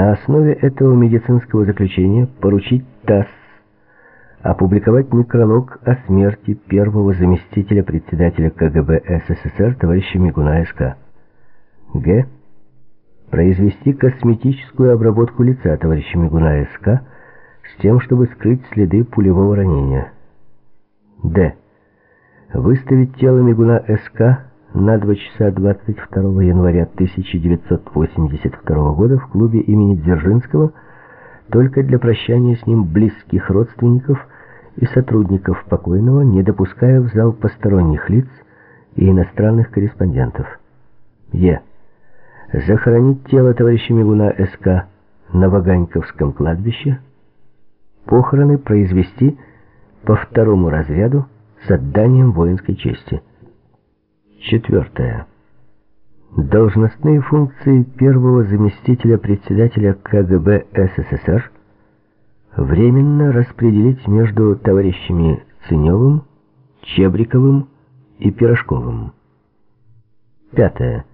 На основе этого медицинского заключения поручить ТАСС опубликовать некролог о смерти первого заместителя председателя КГБ СССР товарища Мигуна СК. Г. Произвести косметическую обработку лица товарища Мигуна СК с тем, чтобы скрыть следы пулевого ранения. Д. Выставить тело Мигуна СК на 2 часа 22 января 1982 года в клубе имени Дзержинского только для прощания с ним близких родственников и сотрудников покойного, не допуская в зал посторонних лиц и иностранных корреспондентов. Е. Захоронить тело товарища Мигуна СК на Ваганьковском кладбище. Похороны произвести по второму разряду с отданием воинской чести. Четвертое. Должностные функции первого заместителя председателя КГБ СССР временно распределить между товарищами Ценевым, Чебриковым и Пирожковым. Пятое.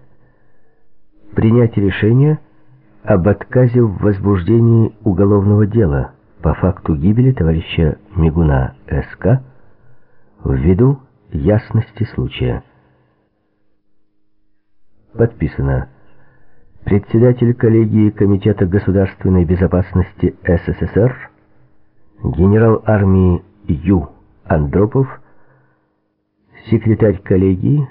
Принять решение об отказе в возбуждении уголовного дела по факту гибели товарища Мигуна СК ввиду ясности случая. Подписано. Председатель коллегии Комитета государственной безопасности СССР, генерал армии Ю. Андропов, секретарь коллегии,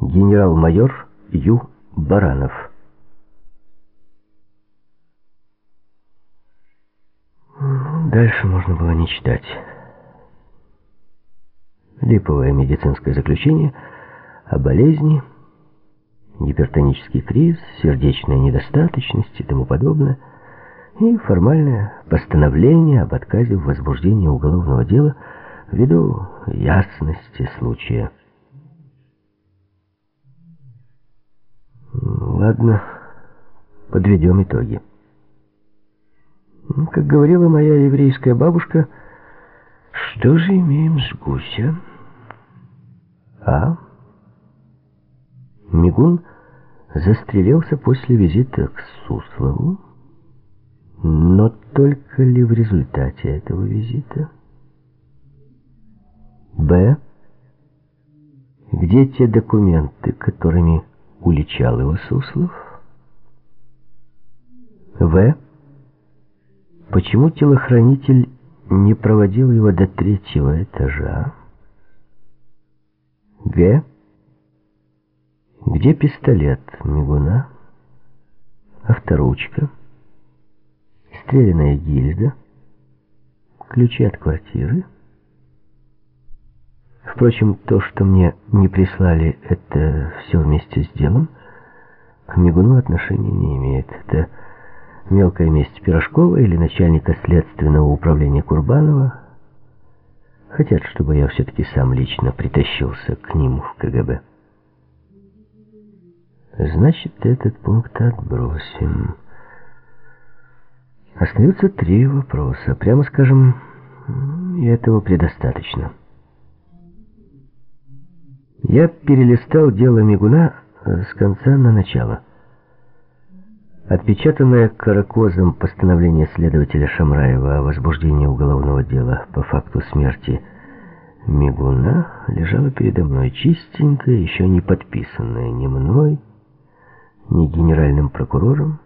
генерал-майор Ю. Баранов. Дальше можно было не читать. Липовое медицинское заключение о болезни гипертонический криз, сердечная недостаточность и тому подобное, и формальное постановление об отказе в возбуждении уголовного дела ввиду ясности случая. Ладно, подведем итоги. Как говорила моя еврейская бабушка, что же имеем с гуся? А? Мигун застрелился после визита к Суслову, но только ли в результате этого визита? Б. Где те документы, которыми уличал его Суслов? В. Почему телохранитель не проводил его до третьего этажа? Г. Где пистолет Мигуна? Авторучка? Стрелянная гильза? Ключи от квартиры? Впрочем, то, что мне не прислали, это все вместе с делом, к Мигуну отношения не имеет. Это мелкая месть Пирожкова или начальника следственного управления Курбанова. Хотят, чтобы я все-таки сам лично притащился к ним в КГБ. Значит, этот пункт отбросим. Остаются три вопроса. Прямо скажем, этого предостаточно. Я перелистал дело Мигуна с конца на начало. Отпечатанное каракозом постановление следователя Шамраева о возбуждении уголовного дела по факту смерти Мигуна лежало передо мной чистенькое, еще не подписанное ни мной, ни генеральным прокурором.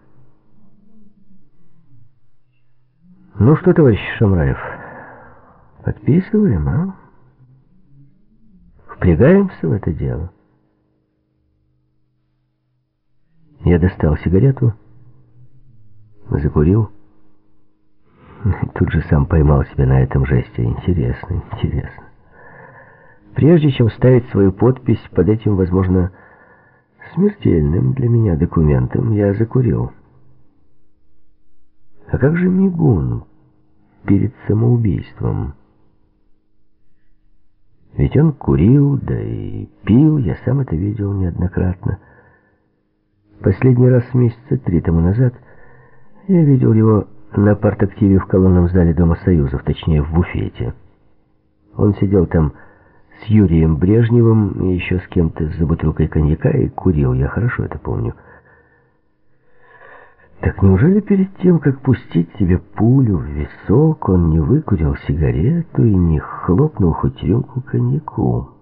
Ну что, товарищ Шамраев, подписываем, а? Впрягаемся в это дело. Я достал сигарету, закурил. Тут же сам поймал себя на этом жесте. Интересно, интересно. Прежде чем ставить свою подпись под этим, возможно, смертельным для меня документом, я закурил. А как же Мигун перед самоубийством? Ведь он курил, да и пил, я сам это видел неоднократно. Последний раз месяца три тому назад я видел его на партактиве в колонном зале Дома Союзов, точнее в буфете. Он сидел там с Юрием Брежневым и еще с кем-то за бутылкой коньяка и курил. Я хорошо это помню. Так неужели перед тем, как пустить себе пулю в висок, он не выкурил сигарету и не хлопнул хоть рюмку коньяку?